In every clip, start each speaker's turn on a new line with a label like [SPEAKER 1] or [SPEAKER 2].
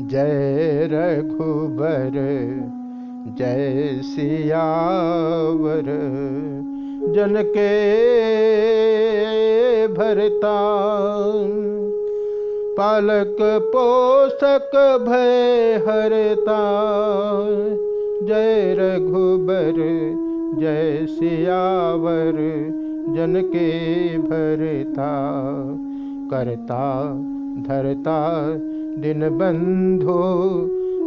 [SPEAKER 1] जय रघुबर, जय सियावर जन के भरता। पालक पोषक भय हरता। जय रघुबर, जय सियावर जन के भरता। करता, धरता दिन बंधो,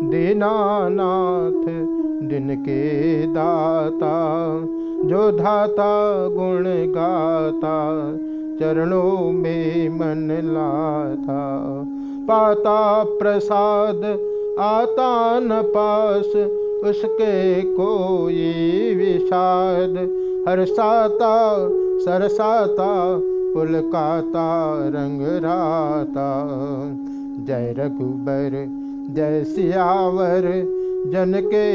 [SPEAKER 1] दीनानाथ, दिन के दाता, जो धाता, गुण गाता, चरणों में मन लाता। पाता प्रसाद, आता न पास, उसके कोई विषाद। हर्षाता सरसाता, पुलकाता, रंग राता। जय रघुबर, जय सियावर जन के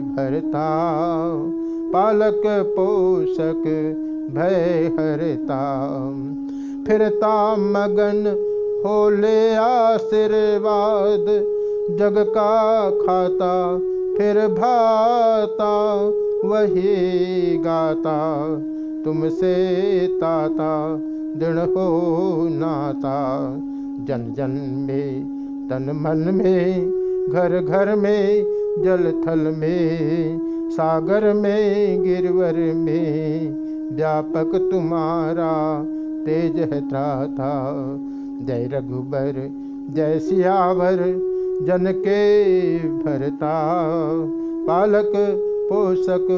[SPEAKER 1] भरता। पालक पोषक भय हरता। फिरता मगन होले आशीर्वाद, जग का खाता फिर भाता, वही गाता। तुमसे ताता, दृढ़ हो नाता। जन जन में, तन मन में घर घर में जल थल में, सागर में, गिरवर में, व्यापक तुम्हारा तेज है त्राता। जय रघुबर, जय सियावर, जन के भरता। पालक, पोषक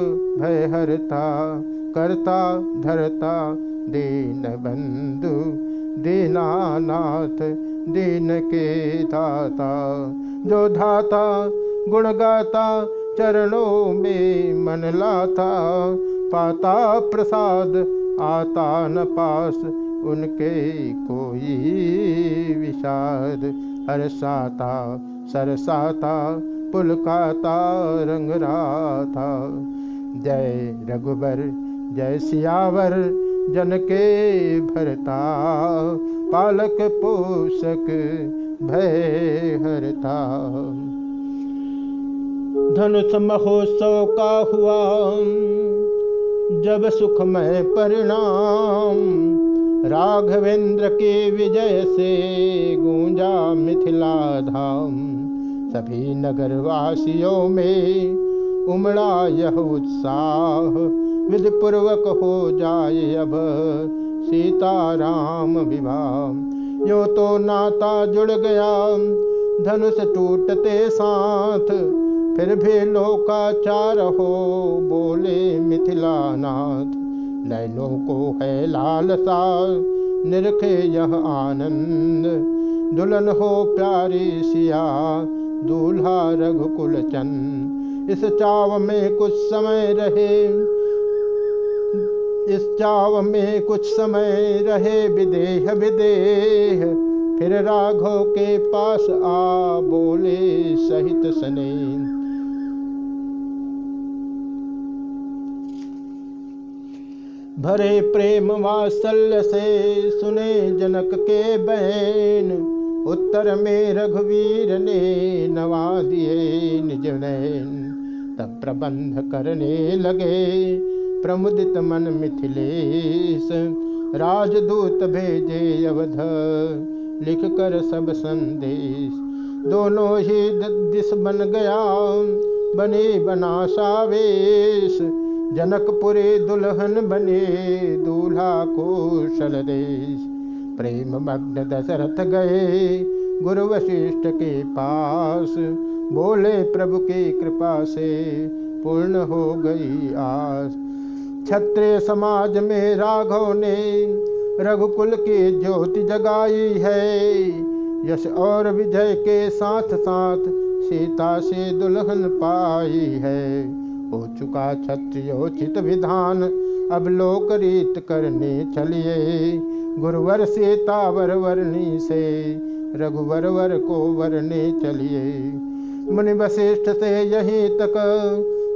[SPEAKER 1] भय हरता करता, धरता, दीन बंधु। दीनानाथ, दीन के दाता। जो धाता गुण गाता चरणों में मन लाता। पाता प्रसाद, आता न पास, उनके कोई विषाद। हर्षाता सरसाता पुलकाता, रंग था जय रघुबर, जय सियावर जन के भरता, पालक पोषक भय हरता। धनुष महोत्सव का हुआ, जब सुखमय परिणाम, राघवेंद्र के विजय से गूंजा मिथिला धाम। सभी नगरवासियों में उमड़ा यह उत्साह विधि पूर्वक हो जाए अब। सीता राम विवाह यो तो नाता जुड़ गया। धनुष टूटते साथ, फिर भी लोकाचार हो, बोले मिथिला नाथ नैनों को है लालसा, निरखे यह आनंद। दुल्हन हो प्यारी सिया, दूल्हा रघुकुल चंद इस चाव में कुछ समय रहे इस चाव में कुछ समय रहे, विदेह विदेह। फिर राघव के पास आ, बोले, सहित सने भरे प्रेम वात्सल्य से सुने जनक के बहन उत्तर में रघुवीर ने नवा दिए निज नैन तब प्रबंध करने लगे। प्रमुदित मन मिथिलेश। राजदूत भेजे अवध लिख कर सब संदेश। दोनों ही दिश बन गया, बने बना सावेश। जनकपुरे दुल्हन बने, दूल्हा कौशल देश। प्रेम मग्न दशरथ गए, गुरु वशिष्ठ के पास। बोले प्रभु की कृपा से पूर्ण हो गई आस। क्षत्रिय समाज में राघव ने रघुकुल की ज्योति जगाई है। यश और विजय के साथ साथ सीता से दुल्हन पाई है। हो चुका क्षत्रियोचित विधान, अब लोक रीत करने चलिए। गुरुवर सीता वर वर्णी से, रघुवर वर को वरने चलिए। मुनि वशिष्ठ से यहीं तक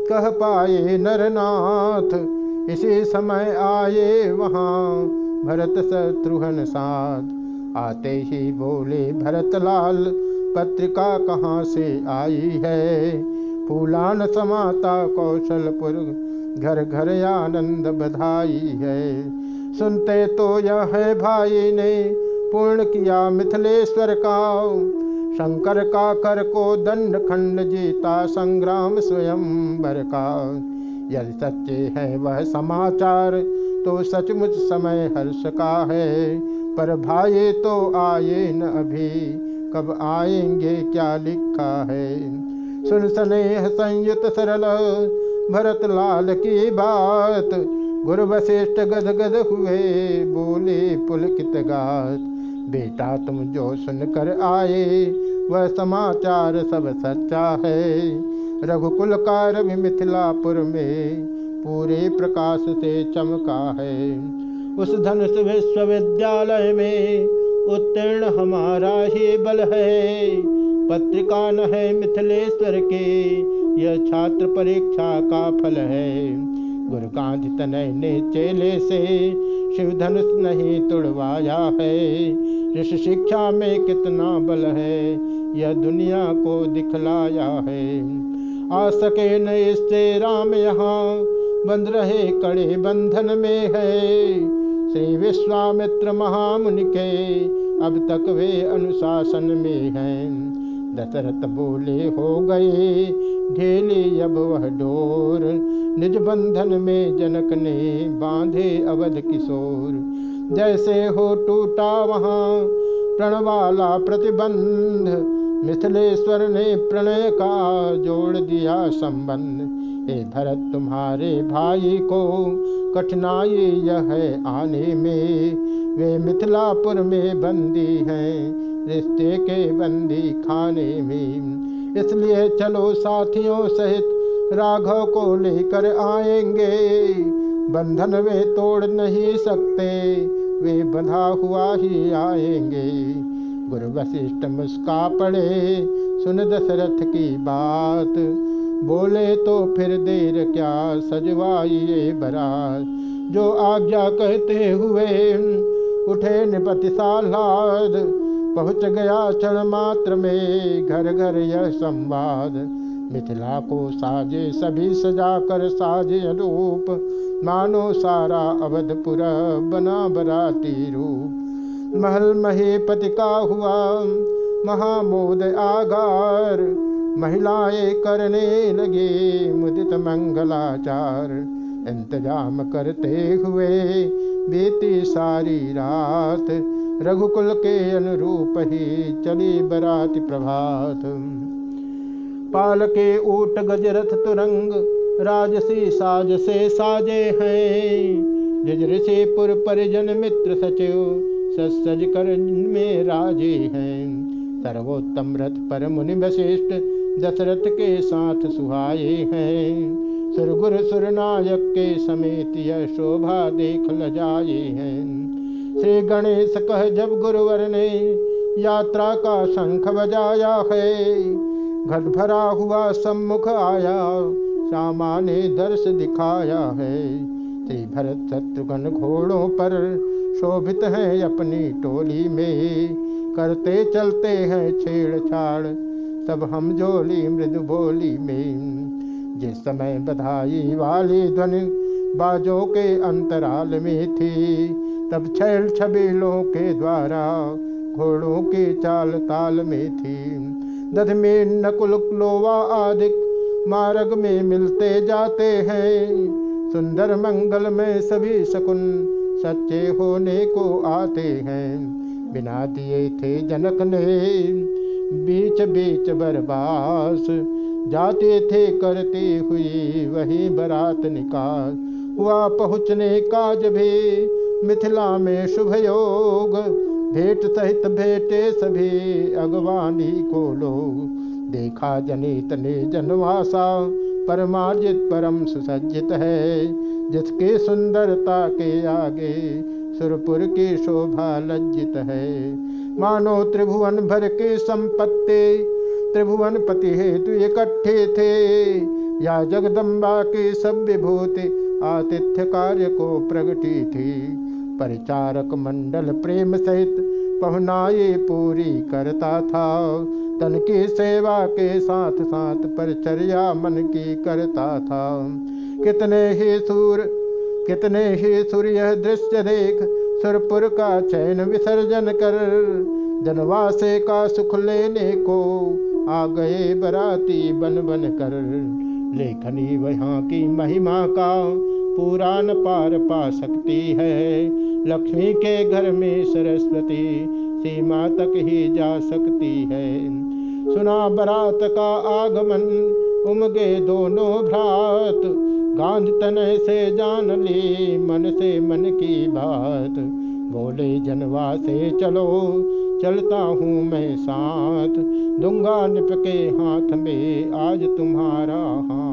[SPEAKER 1] कह पाए नरनाथ इसी समय आए वहाँ भरत शत्रुघ्न साथ। आते ही बोले भरत लाल पत्रिका कहाँ से आई है? फूलान समाता कौशलपुर, घर घर आनंद बधाई है। सुनते तो यह है भाई ने पूर्ण किया मिथिलेश्वर का। शंकर का कर को दंड खंड जीता संग्राम स्वयं बर का। यदि सच्चे है वह समाचार तो सचमुच समय हर्ष का है। पर भाई तो आए न अभी, कब आएँगे क्या लिखा है? सुन स्नेह संयुत सरल, भरत लाल की बात। गुरु वशिष्ठ गद गद हुए, बोले पुलकित गात। बेटा तुम जो सुनकर आए, वह समाचार सब सच्चा है। रघुकुल कार भी मिथिलापुर में पूरे प्रकाश से चमका है। उस धनुष विश्वविद्यालय में उत्तीर्ण हमारा ही बल है। पत्रिका न है मिथिलेश्वर के, यह छात्र परीक्षा का फल है। गुरु गांधी तनय ने चेले से शिव धनुष नहीं तुड़वाया है। ऋषि शिक्षा में कितना बल है, यह दुनिया को दिखलाया है। आ सके न इससे राम यहाँ। बंद रहे कड़े बंधन में है। श्री विश्वामित्र महामुनि के अब तक वे अनुशासन में हैं। दशरथ बोले, हो गए। ढेले अब वह डोर। निज बंधन में जनक ने बांधे अवध किशोर। जैसे हो टूटा वहाँ प्रणवाला प्रतिबंध। मिथिलेश्वर ने प्रणय का जोड़ दिया संबंध। हे भरत, तुम्हारे भाई को कठिनाई यह है आने में। वे मिथिलापुर में बंदी हैं, रिश्ते के बंदी खाने में। इसलिए चलो साथियों सहित राघव को लेकर आएँगे। बंधन वे तोड़ नहीं सकते, वे बंधा हुआ ही आएँगे। गुरु वशिष्ठ मुस्का पड़े सुन दशरथ की बात। बोले तो फिर देर क्या सजवाइए बरात? जो आज्ञा कहते हुए उठे निपति सालाद पहुँच गया क्षण मात्र में घर घर यह संवाद। मिथिला को साजे सभी सजा कर साजे रूप मानो सारा अवधपुर बना बराती रूप। महल महेपति का हुआ महामोद आगार। महिलाएँ करने लगे मुदित मंगलाचार। इंतज़ाम करते हुए बीती सारी रात रघुकुल के अनुरूप ही चली बरात प्रभात। पाल के ऊट, गजरथ, तुरंग, राजसी, साज से साजे हैं। निज ऋषिपुर परिजन मित्र सचिव सज कर में राजे हैं। सर्वोत्तम रथ पर मुनि वशिष्ठ दशरथ के साथ सुहाये हैं। सुरगुर सुरनायक के समेत यह शोभा देख ल जाए हैं। श्री गणेश कह, जब गुरुवर ने यात्रा का शंख बजाया है, घट भरा हुआ सम्मुख आया श्यामा ने दर्श दिखाया है। श्री भरत शत्रुघ्न घोड़ों पर शोभित है अपनी टोली में। करते चलते हैं छेड़छाड़ सब हम जोली मृदु बोली में। जिस समय बधाई वाली ध्वनि बाजों के अंतराल में थी, तब छैल छबीलों के द्वारा घोड़ों की चाल ताल में थी। दध में नकुल, लोवा आदि मार्ग में मिलते जाते हैं। सुंदर मंगल में सभी शकुन सच्चे होने को आते हैं। बिना दिए थे जनक ने बीच बीच बरबास। जाते थे करते हुई वही बरात निकाल। हुआ पहुँचने का भी मिथिला में शुभ योग। भेंट सहित भेटे सभी अगवानी को लोग। देखा जनित ने जनवासा परमार्जित परम सुसज्जित है, जिसके सुंदरता के आगे सुरपुर की शोभा लज्जित है। मानो त्रिभुवन भर के संपत्ति, त्रिभुवन पति हेतु इकट्ठे थे। या जगदम्बा के सब विभूति आतिथ्य कार्य को प्रगटी थी। परिचारक मंडल प्रेम सहित पहुनाई पूरी करता था। तन की सेवा के साथ साथ परिचर्या मन की करता था। कितने ही सूर, कितने ही सूर्य दृश्य देख, सुरपुर का चैन विसर्जन कर, जनवासे का सुख लेने को आ गए बराती बन बन कर। लेखनी वहाँ की महिमा का पुराण पार पा सकती है। लक्ष्मी के घर में सरस्वती सीमा तक ही जा सकती है। सुना बरात का आगमन, उमगे दोनों भ्रात। गांध तन से जान ली, मन से मन की बात। बोले, जनवा से चलो, चलता हूँ मैं साथ। दूँगा निप के हाथ में, आज तुम्हारा हाथ।